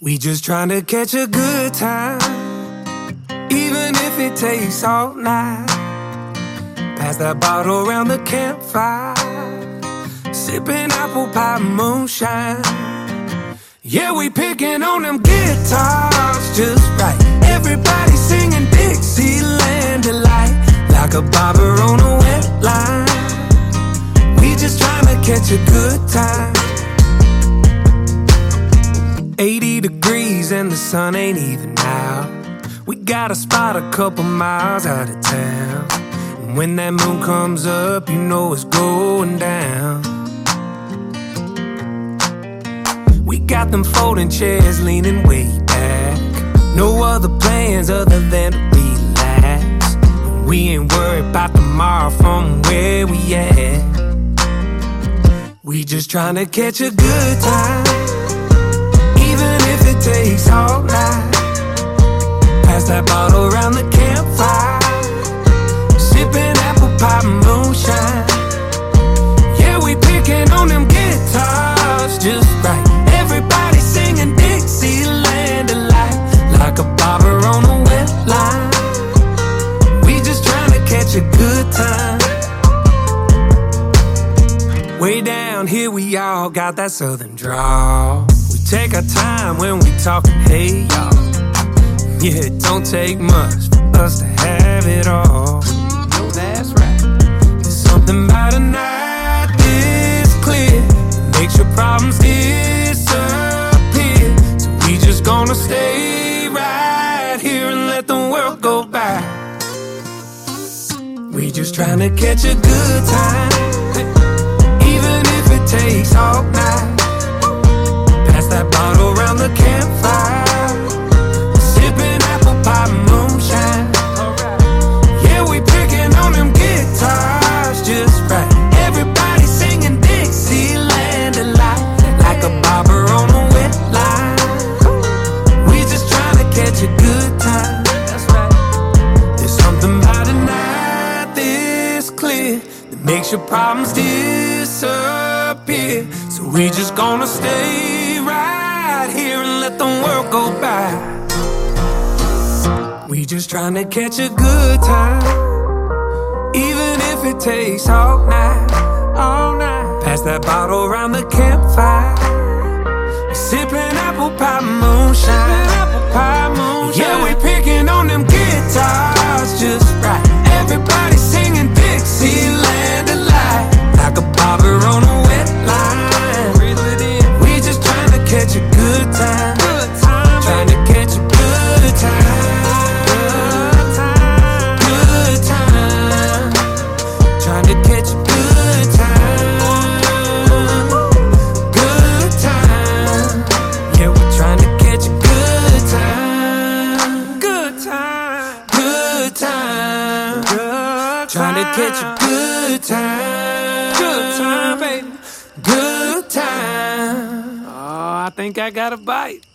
We just trying to catch a good time, even if it takes all night. Pass that bottle around the campfire, sipping apple pie moonshine. Yeah, we picking on them guitars just right. Everybody singing Dixieland delight, like a bobber on a wet line. We just trying to catch a good time. 80 degrees and the sun ain't even out. We got a spot a couple miles out of town. And when that moon comes up, you know it's going down. We got them folding chairs leaning way back. No other plans other than to relax. And we ain't worried about tomorrow from where we at. We just trying to catch a good time takes all night. Pass that bottle around the campfire. Sipping apple pie moonshine. Yeah, we picking on them guitars just right. Everybody singing Dixieland delight. Like a bobber on a wet line. We just trying to catch a good time. Way down here, we all got that southern drawl take our time when we talking, hey y'all. Yeah, it don't take much for us to have it all. No, that's right. There's something about a night this clear makes your problems disappear. So we just gonna stay right here and let the world go by. We just trying to catch a good time, even if it takes all night makes your problems disappear. So we just gonna stay right here and let the world go by. We just trying to catch a good time, even if it takes all night, all night. Pass that bottle around the campfire, sipping Good time. Good. Trying to catch a good time. Good time, baby. Good time. Oh, I think I got a bite.